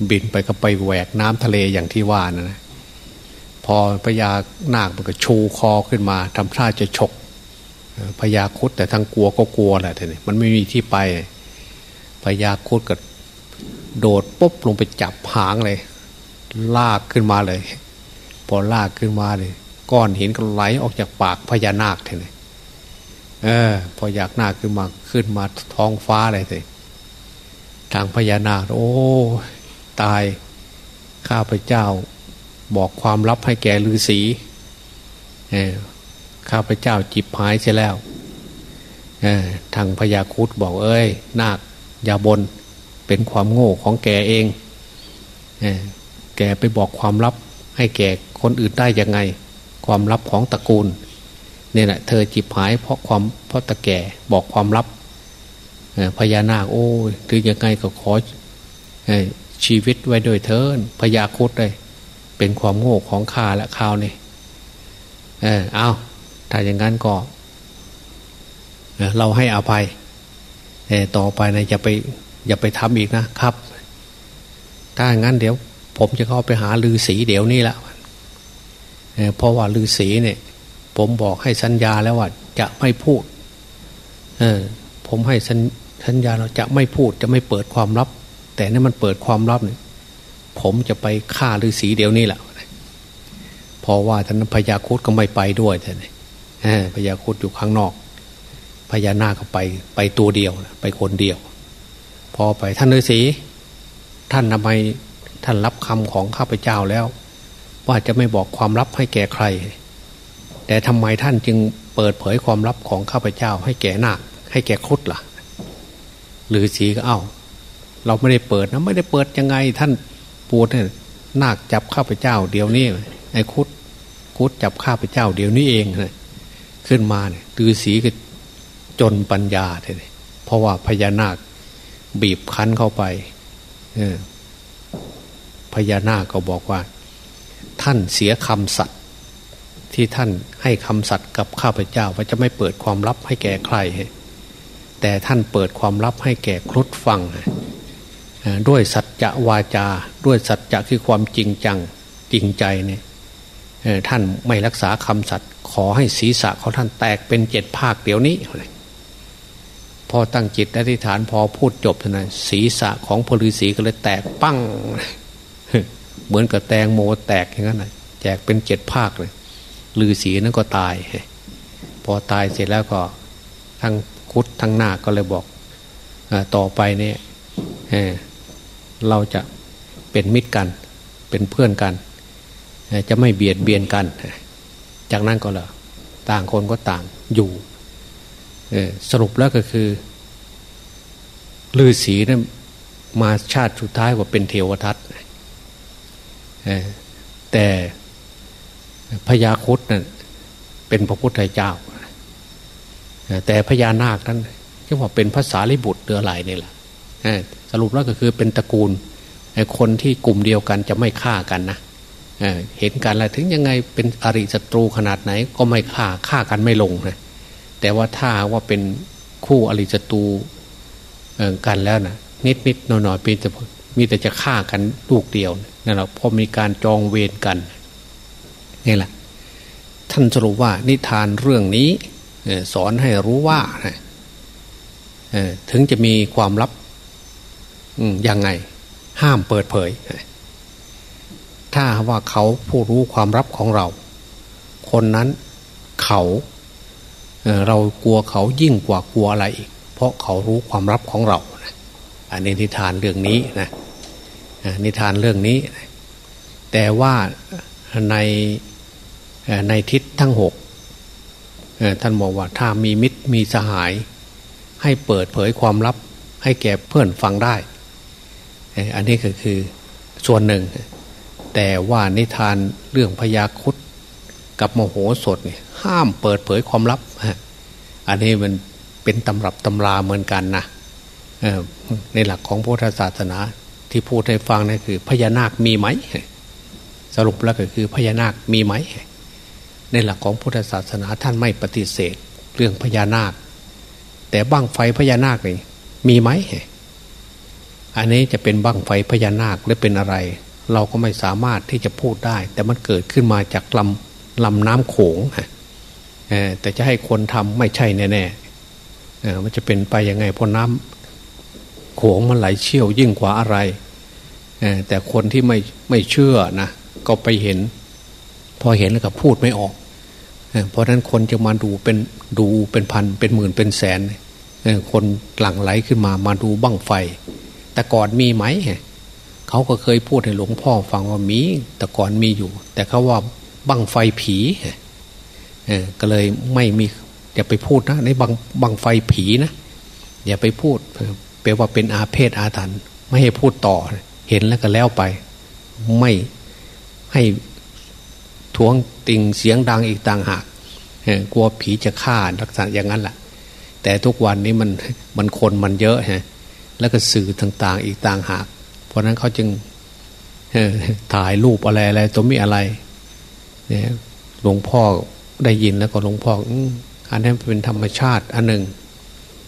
บินไปก็ไปแหวกน้ำทะเลอย่างที่ว่านะนะพอพญานาคมันก็ชูคอขึ้นมาทำท่าจะฉกพญาคุดแต่ทั้งกลัวก็กลัวแหละทีนี้มันไม่มีที่ไปพญาคุดก็โดดปุ๊บลงไปจับหางเลย ลากขึ้นมาเลย พอลากขึ้นมาเลย ก้อนหินก็ไหลออกจากปากพญานาคทีนี้ เออ พออยากนาคขึ้นมาขึ้นมาท้องฟ้าเลยสิทางพญานาคโอ้ ตายข้าพเจ้า บอกความลับให้แกฤาษีข้าพเจ้าจิบหายเสียแล้วทางพญาคุดบอกเอ้ย นาคอย่าบนเป็นความโง่ของแกเองเอแกไปบอกความลับให้แก่คนอื่นได้ยังไง ความลับของตระกูล นี่ยแหละเธอจิบหายเพราะความเพราะตะแก่บอกความลับพญานาคโอ้ยถึงยังไงก็ขอชีวิตไว้โดยเทินพญาคุดเลยเป็นความโง่ของข้าและข้าวนี่เออเอาถ้าอย่างนั้นก็เราให้อภัยต่อไปนะอย่าไปอย่าไปทำอีกนะครับ ถ้าอย่างนั้นเดี๋ยว ผมจะเข้าไปหาลือสีเดี๋ยวนี้ละเพราะว่าลือสีเนี่ย ผมบอกให้สัญญาแล้วว่าจะไม่พูด เออ ผมให้สัญญาเราจะไม่พูดจะไม่เปิดความลับ แต่นี่มันเปิดความลับเนี่ยผมจะไปฆ่าฤาษีเดี๋ยวนี้แหละเพราะว่าท่านพญาคุดก็ไม่ไปด้วยท่านพญาคุดอยู่ข้างนอกพญานาคก็ไปไปตัวเดียว ไปคนเดียว พอไปท่านฤาษีท่านทำไมท่านรับคำของข้าพเจ้าแล้ว ว่าจะไม่บอกความลับให้แก่ใคร แต่ทำไมท่านจึงเปิดเผยความลับของข้าพเจ้า ให้แก่นาคให้แก่คุดละ่ะหรือสีก็เอา้า เราไม่ได้เปิดนะไม่ได้เปิดยังไง ท่านปูดเนี่ยนาคจับข้าพเจ้า เดี๋ยวนี้ไอ้คุดคุดจับข้าพเจ้า เดี๋ยวนี้เองเลยขึ้นมาเนี่ยตือสีก็จนปัญญาเลยเพราะว่าพญานาคบีบคั้นเข้าไปเออพญานาคก็บอกว่า ท่านเสียคำสัตย ที่ท่านให้คำสัตย์กับข้าพเจ้าว่าจะไม่เปิดความลับให้แก่ใคร แต่ท่านเปิดความลับให้แก่ครุฑฟัง ด้วยสัจจะวาจา ด้วยสัจจะคือความจริงจังจริงใจเนี่ยท่านไม่รักษาคำสัตย์ขอให้ศีรษะของท่านแตกเป็นเจ็ดภาคเดี๋ยวนี้ พอตั้งจิตอธิษฐานพอพูดจบเท่านั้นศีรษะของพลือศีก็เลยแตกปั้ง เหมือนกับแตงโมแตกอย่างนั้นแจกเป็นเจ็ดภาคเลย ลือศีนั้นก็ตาย พอตายเสร็จแล้วก็ทั้งคุดทั้งหน้าก็เลยบอกอต่อไปเนี่ยเเราจะเป็นมิตรกัน เป็นเพื่อนกัน จะไม่เบียดเบียนกัน จากนั้นก็เลยต่างคนก็ต่างอยู่สรุปแล้วก็คือลือศีนั้นมาชาติสุดท้ายว่าเป็นเทวทัตแต่ พญาคุดนะ่ะเป็นพระพุทธเจ้า แต่พญานาคนั้นที่ว่าเป็นภาษาลิบุตรเดือไหลนี่แหละสรุปแล้วก็คือเป็นตระกูลคนที่กลุ่มเดียวกันจะไม่ฆ่ากันนะเห็นกันแล้วถึงยังไงเป็นอริศัตรูขนาดไหนก็ไม่ฆ่าฆ่ากันไม่ลงนะแต่ว่าถ้าว่าเป็นคู่อริศัตรูกันแล้วนะนิดนิดหน่อยหน่อยเป็นแต่มีแต่จะฆ่ากันลูกเดียวนั่นแหละพอมีการจองเวรกัน นี่แหละ ท่านสรุปว่านิทานเรื่องนี้สอนให้รู้ว่าถึงจะมีความลับยังไง ห้ามเปิดเผย ถ้าว่าเขาผู้รู้ความลับของเรา คนนั้นเขาเรากลัวเขายิ่งกว่ากลัวอะไรอีก เพราะเขารู้ความลับของเรา อันนี้นิทานเรื่องนี้นะนิทานเรื่องนี้ แต่ว่าใน ในทิศทั้งหกท่านบอกว่าถ้ามีมิตรมีสหาย ให้เปิดเผยความลับ ให้แก่เพื่อนฟังได้ อันนี้ก็คือส่วนหนึ่ง แต่ว่านิทานเรื่องพญาคุดกับมโหสถเนี่ยห้ามเปิดเผยความลับ อันนี้มันเป็นตำรับตำราเหมือนกันนะในหลักของพุทธศาสนาที่พูดให้ฟังนี่คือพญานาคมีไหม สรุปแล้วก็คือพญานาคมีไหม ในหลักของพุทธศาสนาท่านไม่ปฏิเสธเรื่องพญานาค แต่บ้างไฟพญานาคนี่มีไหมอันนี้จะเป็นบ้างไฟพญานาคหรือเป็นอะไร เราก็ไม่สามารถที่จะพูดได้ แต่มันเกิดขึ้นมาจากลำลำน้ำโขงแต่จะให้คนทำไม่ใช่แน่ๆมันจะเป็นไปยังไงเพราะน้ำโขงมันไหลเชี่ยวยิ่งกว่าอะไรแต่คนที่ไม่ไม่เชื่อนะก็ไปเห็น พอเห็นแล้วก็พูดไม่ออก เพราะนั้นคนจะมาดูเป็นดูเป็นพันเป็นหมื่นเป็นแสน คนหลั่งไหลขึ้นมามาดูบั้งไฟ แต่ก่อนมีไหมเขาก็เคยพูดให้หลวงพ่อฟังว่ามี แต่ก่อนมีอยู่ แต่เขาว่าบั้งไฟผีก็เลยไม่มีอย่าไปพูดนะในบังบังไฟผีนะอย่าไปพูดแปลว่าเป็นอาเพศอาถรรพ์ไม่ให้พูดต่อ เห็นแล้วก็แล้วไป ไม่ให้ ทวงติงเสียงดังอีกต่างหากกลัวผีจะฆ่าลักษณะอย่างนั้นแหละแต่ทุกวันนี้มันมันคนมันเยอะฮะแล้วก็สื่อต่าง ๆ อีกต่างหาก เพราะนั้นเขาจึงถ่ายรูปอะไรอะไรตัวมีอะไรเนี่ยหลวงพ่อได้ยินแล้วก็หลวงพ่ออันนั้นเป็นธรรมชาติอันหนึ่ง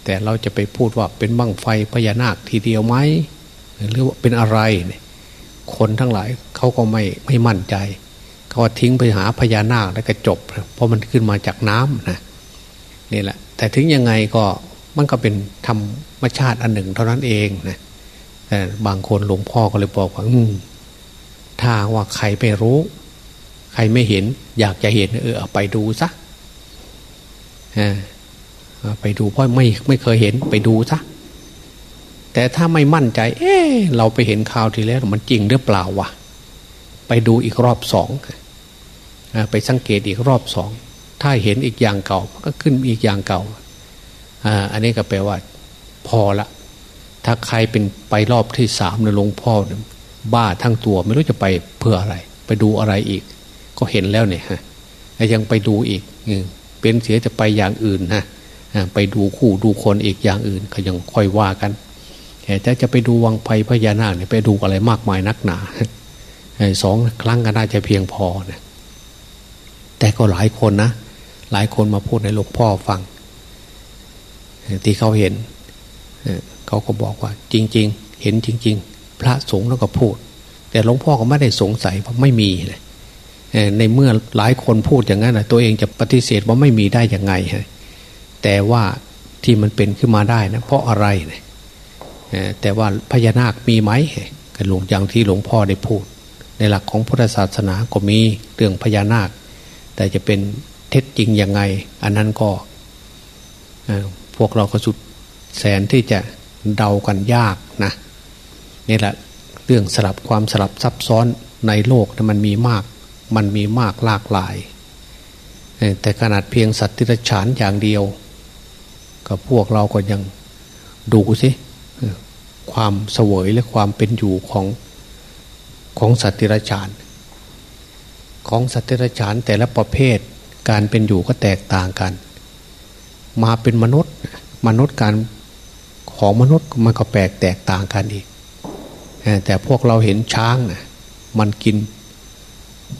แต่เราจะไปพูดว่าเป็นบั้งไฟพญานาคทีเดียวไหมหรือว่าเป็นอะไร คนทั้งหลายเขาก็ไม่ไม่มั่นใจ เขาทิ้งไปหาพญานาคแล้วก็จบ เพราะมันขึ้นมาจากน้ำนะนี่แหละ แต่ถึงยังไงก็มันก็เป็นธรรมชาติอันหนึ่ง เท่านั้นเองนะแต่บางคนหลวงพ่อก็เลยบอกว่าถ้าว่าใครไม่รู้ ใครไม่เห็น อยากจะเห็นเออไปดูซะไปดูเพราะไม่ไม่เคยเห็นไปดูซะแต่ถ้าไม่มั่นใจ เออเราไปเห็นข่าวทีแล้วมันจริงหรือเปล่าวะไปดูอีกรอบสอง ไปสังเกตอีกรอบสอง ถ้าเห็นอีกอย่างเก่าก็ขึ้นอีกอย่างเก่าอันนี้ก็แปลว่า พอละ ถ้าใครเป็นไปรอบที่สามในหลวงพ่อบ้าทั้งตัวไม่รู้จะไปเพื่ออะไร ไปดูอะไรอีก ก็เห็นแล้วเนี่ยฮะยังไปดูอีกเป็นเสียจะไปอย่างอื่นนะไปดูคู่ดูคนอีกอย่างอื่น ก็ยังค่อยว่ากันแต่จะไปดูวังไพพญานาคเนี่ยไปดูอะไรมากมายนักหนาสองครั้งก็น่าจะเพียงพอนะ แต่ก็หลายคนนะ หลายคนมาพูดในหลวงพ่อฟัง ที่เขาเห็น เขาก็บอกว่าจริง ๆ เห็นจริง ๆ พระสงฆ์แล้วก็พูด แต่หลวงพ่อก็ไม่ได้สงสัยเพราะไม่มีเลยในเมื่อหลายคนพูดอย่างนั้นตัวเองจะปฏิเสธว่าไม่มีได้ยังไงฮะแต่ว่าที่มันเป็นขึ้นมาได้นะเพราะอะไรเนี่ยแต่ว่าพญานาคมีไหมกันหลวงอย่างที่หลวงพ่อได้พูด ในหลักของพุทธศาสนาก็มีเรื่องพญานาค แต่จะเป็นเท็จจริงยังไง อันนั้นก็พวกเราก็สุดแสนที่จะเดากันยากนะนี่แหละเรื่องสลับความสลับซับซ้อนในโลกมันมีมาก มันมีมากหลากหลาย แต่ขนาดเพียงสัตว์ที่รฉานอย่างเดียวก็พวกเราก็ยังดูสิความเสวยและความเป็นอยู่ของของสัตว์ติรฉาน ของสัตว์ติรฉานแต่ละประเภทการเป็นอยู่ก็แตกต่างกัน มาเป็นมนุษย์มนุษย์การของมนุษย์มันก็แปลกแตกต่างกันอีก แต่พวกเราเห็นช้างมันกิน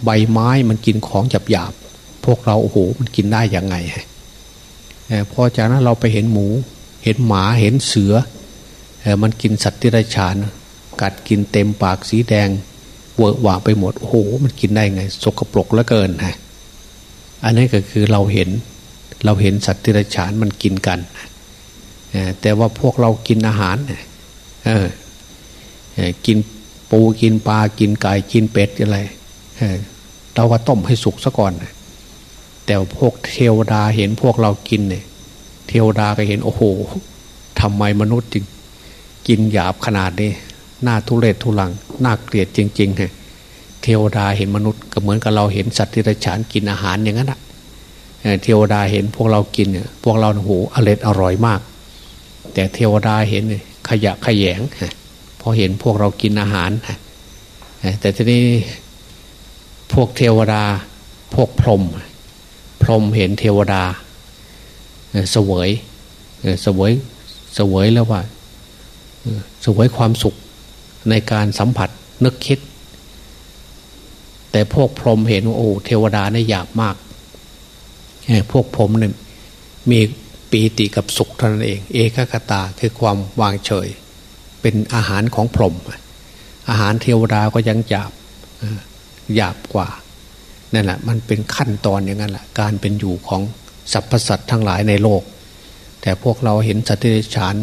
ใบไม้มันกินของหยาบหยาบพวกเราโอ้โหมันกินได้ยังไงพอจากนั้นเราไปเห็นหมู เห็นหมาเห็นเสือ มันกินสัตว์ที่ไรฉาน กัดกินเต็มปากสีแดง เวอะหวาไปหมดโอ้โหมันกินได้ไง สกปรกเหลือเกินฮะอันนี้ก็คือเราเห็นเราเห็นสัตว์ที่ไรฉานมันกินกันแต่ว่าพวกเรากินอาหารเออกินปูกินปลากินไก่กินเป็ดอะไรเราก็ต้มให้สุกซะก่อน แต่พวกเทวดาเห็นพวกเรากินเนี่ยเทวดาก็เห็นโอ้โหทำไมมนุษย์จึงกินหยาบขนาดนี้ หน้าทุเรศทุลังน่าเกลียดจริงๆฮะเทวดาเห็นมนุษย์ก็เหมือนกับเราเห็นสัตว์ที่ไรฉานกินอาหารอย่างนั้นอะเทวดาเห็นพวกเรากินเนี่ยพวกเราโอ้โหอร่อยอร่อยมาก แต่เทวดาเห็นขยะขยงพอเห็นพวกเรากินอาหาร แต่ทีนี้พวกเทวดาพวกพรหมพรหมเห็นเทวดาเสวยเสวยเสวยแล้วว่าเสวยความสุข ในการสัมผัสนึกคิด แต่พวกพรหมเห็นว่าโอ้เทวดาเนี่ยหยาบมากพวกผมเนี่ยมีปีติกับสุขเท่านั้นเอง เอกคตาคือความวางเฉย เป็นอาหารของพรหมอาหารเทวดาก็ยังหยาบหยาบกว่านั่นแหละมันเป็นขั้นตอนอย่างนั้นแหละการเป็นอยู่ของสรรพสัตว์ทั้งหลายในโลก แต่พวกเราเห็นสัตว์ที่ฉาน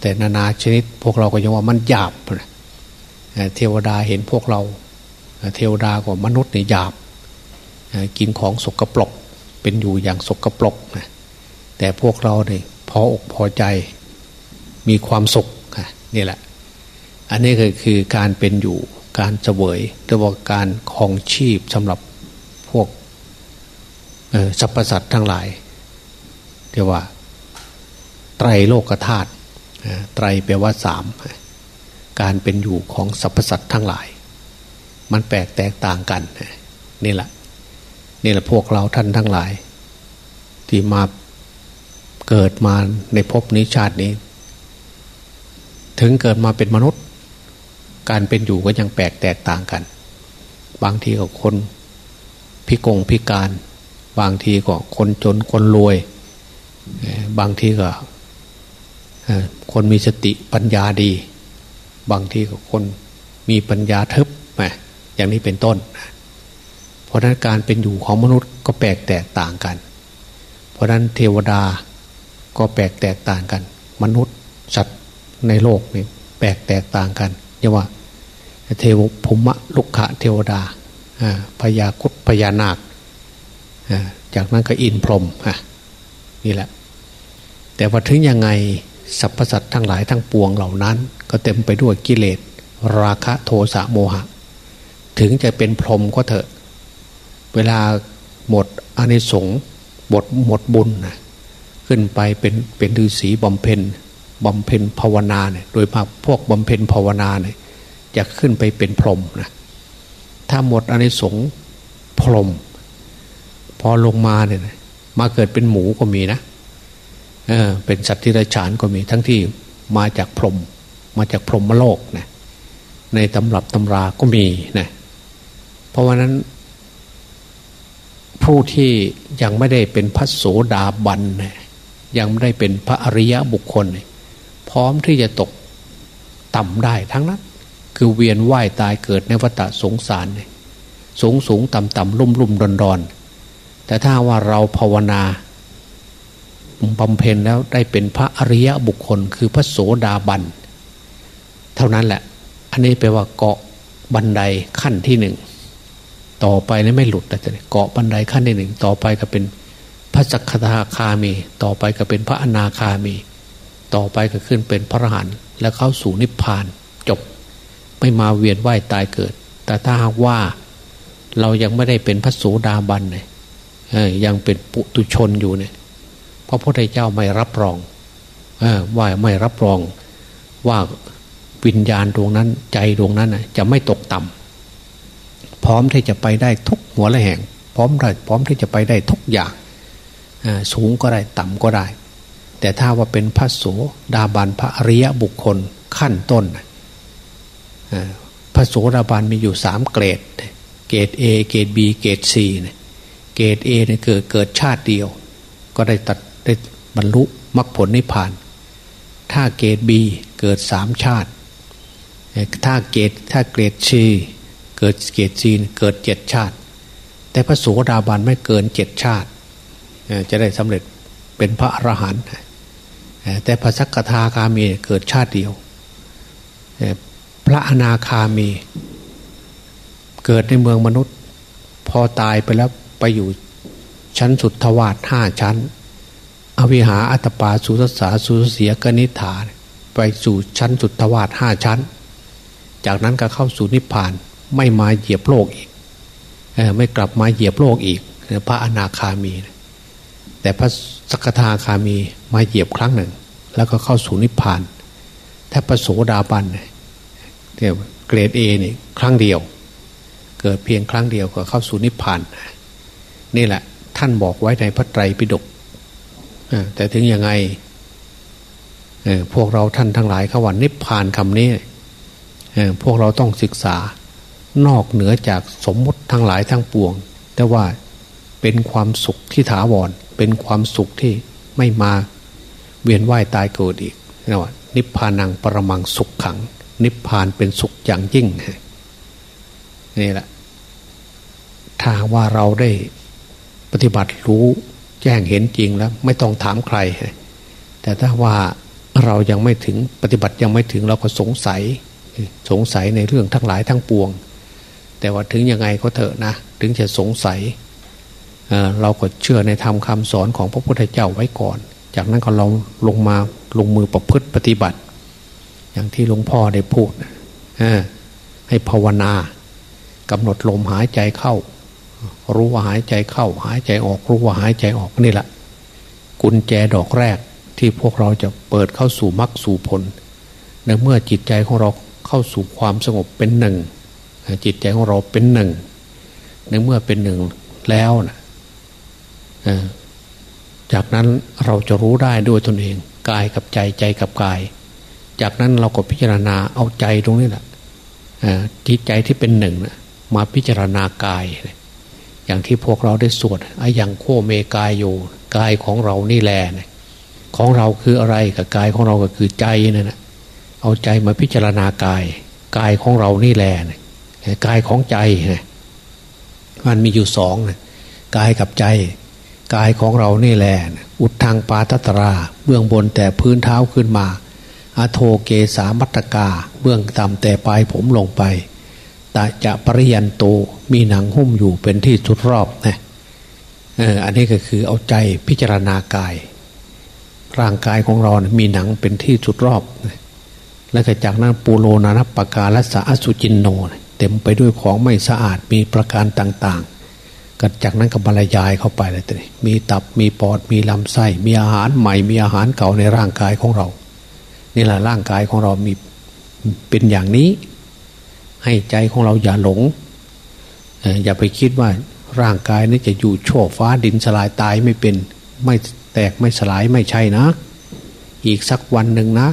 แต่นานาชนิดพวกเราก็ยังว่ามันหยาบเทวดาเห็นพวกเรา เทวดากว่ามนุษย์เนี่ยหยาบกินของสกปรกเป็นอยู่อย่างสกปรกนะแต่พวกเราเนี่ยพออกพอใจมีความสุขนี่แหละ อันนี้คือคือการเป็นอยู่การเสวยหรือว่าการคองชีพสำหรับพวกสรรพสัตว์ทั้งหลายเรียกว่า ไตรโลกธาตุ ไตรแปลว่าสามการเป็นอยู่ของสรรพสัตว์ทั้งหลาย มันแปลกแตกต่างกันนี่แหละนี่แหละพวกเราท่านทั้งหลาย ที่มาเกิดมาในภพนี้ชาตินี้ ถึงเกิดมาเป็นมนุษย์ การเป็นอยู่ก็ยังแปลกแตกต่างกัน บางทีก็คนพิกงพิการ บางทีก็คนจนคนรวย บางทีก็ คนมีสติปัญญาดี บางทีก็คนมีปัญญาทึบอย่างนี้เป็นต้น เพราะนั้นการเป็นอยู่ของมนุษย์ก็แปลกแตกต่างกัน เพราะนั้นเทวดาก็แปลกแตกต่างกัน มนุษย์สัตว์ในโลกนี่แปลกแตกต่างกันเรียกว่า เทวภูมิลุกขะเทวดาพญาคุดพญานาคจากนั้นก็อินพรหมนี่แหละ แต่ว่าถึงยังไง สรรพสัตว์ทั้งหลายทั้งปวงเหล่านั้น ก็เต็มไปด้วยกิเลส ราคะโทสะโมหะ ถึงจะเป็นพรหมก็เถอะ เวลาหมดอานิสงส์บทหมดบุญนะขึ้นไปเป็นเป็นฤาษีบำเพ็ญบำเพ็ญภาวนาเนี่ยโดยมากพวกบำเพ็ญภาวนาเนี่ยจะขึ้นไปเป็นพรหมนะถ้าหมดอนิสงส์พรหมพอลงมาเนี่ยมาเกิดเป็นหมูก็มีนะ เออเป็นสัตว์ที่ไรฉานก็มีทั้งที่มาจากพรมมาจากพรหมโลกนะในตำรับตำราก็มีนะเพราะว่านั้น ผู้ที่ยังไม่ได้เป็นพระโสดาบันนะยังไม่ได้เป็นพระอริยะบุคคล พร้อมที่จะตกต่ำได้ทั้งนั้น คือเวียนว่ายตายเกิดในวัฏสงสารสูงสูงต่ำต่ำลุ่มลุ่มดอนดอนแต่ถ้าว่าเราภาวนา บำเพ็ญแล้วได้เป็นพระอริยบุคคล คือพระโสดาบัน เท่านั้นแหละ อันนี้แปลว่าเกาะบันไดขั้นที่หนึ่งต่อไปนี่ไม่หลุดแต่เกาะบันไดขั้นที่หนึ่งต่อไปก็เป็นพระสักคาคามี ต่อไปก็เป็นพระอนาคามี ต่อไปก็ขึ้นเป็นพระอรหันต์แล้วเข้าสู่นิพพานจบ ไม่มาเวียนว่ายตายเกิด แต่ถ้าหากว่าเรายังไม่ได้เป็นพระโสดาบันเนี่ยยังเป็นปุตุชนอยู่เนี่ย พระพุทธเจ้าไม่รับรองว่าไม่รับรองว่าวิญญาณดวงนั้น ใจดวงนั้นจะไม่ตกต่ำพร้อมที่จะไปได้ทุกหัวละแห่ง พร้อมได้พร้อมที่จะไปได้ทุกอย่างสูงก็ได้ต่ำก็ได้ แต่ถ้าว่าเป็นพระโสดาบันพระอริยบุคคลขั้นต้นพระโสดาบันมีอยู่สามเกรด เกรด A เกรด B เกรด C เกรด A เนี่ยเกิดเกิดชาติเดียว ก็ได้ตัด ได้บรรลุมรรคผลนิพพาน ถ้าเกรด B เกิดสามชาติ ถ้าเกรดถ้าเกรด C เกิดเกรด C เกิดเจ็ดชาติ แต่พระโสดาบันไม่เกินเจ็ดชาติ จะได้สำเร็จเป็นพระอรหันต์แต่พระสักคาคามีเกิดชาติเดียว พระอนาคามี เกิดในเมืองมนุษย์ พอตายไปแล้วไปอยู่ชั้นสุดทวารห้าชั้น อวิหาอัตปาสุสสาสุเสียกนิฐานไปสู่ชั้นสุดทวารห้าชั้น จากนั้นก็เข้าสู่นิพพานไม่มาเหยียบโลกอีกไม่กลับมาเหยียบโลกอีกพระอนาคามี แต่พระสกทาคามีมาเหยียบครั้งหนึ่ง แล้วก็เข้าสู่นิพพาน ถ้ถ้าประโสดาบันเนี่ยเกรดเอนี่ครั้งเดียว เกิดเพียงครั้งเดียวก็เข้าสู่นิพพาน นี่แหละท่านบอกไว้ในพระไตรปิฎก แต่ถึงยังไงพวกเราท่านทั้งหลายขวันนิพพานคำนี้พวกเราต้องศึกษานอกเหนือจากสมมติทั้งหลายทั้งปวง แต่ว่าเป็นความสุขที่ถาวร เป็นความสุขที่ไม่มาเวียนว่ายตายเกิดอีกนะว่านิพพานังปรมังสุขขัง นิพพานเป็นสุขอย่างยิ่งนี่แหละถ้าว่าเราได้ปฏิบัติรู้ แจ้งเห็นจริงแล้ว ไม่ต้องถามใคร แต่ถ้าว่าเรายังไม่ถึงปฏิบัติยังไม่ถึงเราก็สงสัยสงสัยในเรื่องทั้งหลายทั้งปวง แต่ว่าถึงยังไงก็เถอะนะ ถึงจะสงสัยเเราก็เชื่อในธรรมคาสอนของพระพุทธเจ้าไว้ก่อน จากนั้นก็เราลงมาลงมือประพฤติปฏิบัติ อย่างที่หลวงพ่อได้พูดให้ภาวนากำหนดลมหายใจเข้า รู้ว่าหายใจเข้า หายใจออก รู้ว่าหายใจออกนี่แหละกุญแจดอกแรกที่พวกเราจะเปิดเข้าสู่มรรคสู่ผลในเมื่อจิตใจของเราเข้าสู่ความสงบเป็นหนึ่ง จิตใจของเราเป็นหนึ่ง ในเมื่อเป็นหนึ่งแล้วนะจากนั้นเราจะรู้ได้ด้วยตนเอง กายกับใจใจกับกาย จากนั้นเราก็พิจารณาเอาใจตรงนี้แหละจิตใจที่เป็นหนึ่งนะมาพิจารณากาย อย่างที่พวกเราได้สวดไอ้ยังโคเมกายอยู่กายของเรานี่แหละของเราคืออะไรกับกายของเราก็คือใจนั่นแหละเอาใจมาพิจารณากาย กายของเรานี่แหละกายของใจมันมีอยู่สองนะกายกับใจ กายของเรานี่แหละอุดทางปาตตรา เบื้องบนแต่พื้นเท้าขึ้นมาอโทเกสามัตกา เบื้องต่ำแต่ปลายผมลงไป ตาจะปริยันโตมีหนังหุ้มอยู่เป็นที่สุดรอบนะอันนี้ก็คือเอาใจพิจารณากาย ร่างกายของเรานะมีหนังเป็นที่สุดรอบนะแล้วจากนั้นปูโรนานปปกาและสาสุจินโนนะเต็มไปด้วยของไม่สะอาดมีประการต่างๆก็จากนั้นก็บรรยายเข้าไปเลยทีมีตับมีปอดมีลำไส้ มีอาหารใหม่ มีอาหารเก่าในร่างกายของเรา นี่แหละร่างกายของเรามีเป็นอย่างนี้ ให้ใจของเราอย่าหลง อย่าไปคิดว่าร่างกายนี้จะอยู่โชว์ฟ้าดินสลายตายไม่เป็นไม่แตกไม่สลายไม่ใช่นะ อีกสักวันหนึ่งนะ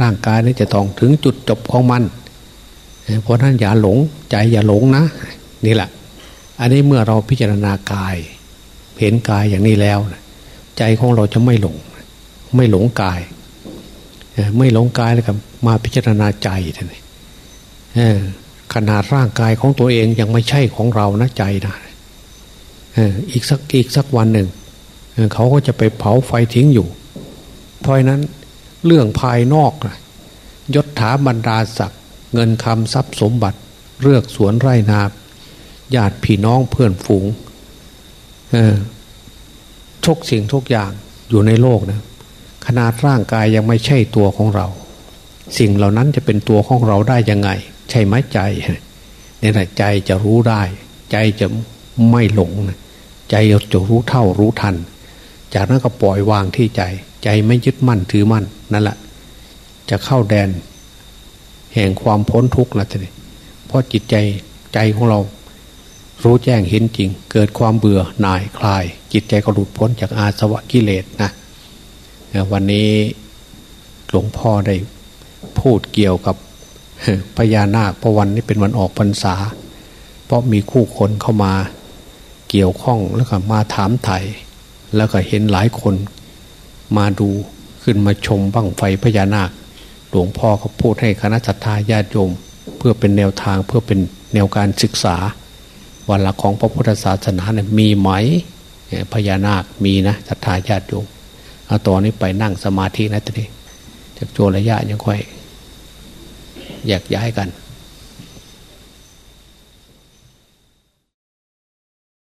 ร่างกายนี้จะต้องถึงจุดจบของมัน เพราะนั้นอย่าหลงใจอย่าหลงนะ นี่แหละ อันนี้เมื่อเราพิจารณากาย เห็นกายอย่างนี้แล้ว ใจของเราจะไม่หลง ไม่หลงกาย ไม่หลงกายแล้วกับมาพิจารณาใจท่าน ขนาดร่างกายของตัวเองยังไม่ใช่ของเรานะใจนะอีกสักอีกสักวันหนึ่งเขาก็จะไปเผาไฟทิ้งอยู่ เพราะนั้นเรื่องภายนอกยศถาบรรดาศักดิ์เงินคำทรัพย์สมบัติเลือกสวนไร่นาญาติพี่น้องเพื่อนฝูงทุกสิ่งทุกอย่างอยู่ในโลกนะขนาดร่างกายยังไม่ใช่ตัวของเรา สิ่งเหล่านั้นจะเป็นตัวของเราได้ยังไง ใช่ไหมใจเนี่ยนะใจจะรู้ได้ ใจจะไม่หลงนะใจจะรู้เท่ารู้ทัน จากนั้นก็ปล่อยวางที่ใจ ใจไม่ยึดมั่นถือมั่นนั่นแหละจะเข้าแดน แห่งความพ้นทุกข์ละทีนี้เพราะจิตใจใจของเรา รู้แจ้งเห็นจริง เกิดความเบื่อหน่ายคลาย จิตใจก็หลุดพ้นจากอาสวะกิเลสนะวันนี้หลวงพ่อได้พูดเกี่ยวกับ พญานาคพระวันนี้เป็นวันออกพรรษา เพราะมีคู่คนเข้ามาเกี่ยวข้องแล้วก็มาถามไถ่แล้วก็เห็นหลายคนมาดูขึ้นมาชมบั้งไฟพญานาค หลวงพ่อเขาพูดให้คณะทาญาติโยม เพื่อเป็นแนวทางเพื่อเป็นแนวการศึกษาวันละของพระพุทธศาสนาเนี่ยมีไหมพญานาคมีนะศรัทธาญาติโยมเอาตอนนี้ไปนั่งสมาธินะทีนี้จากโจระยะยังค่อย แยกย้ายกัน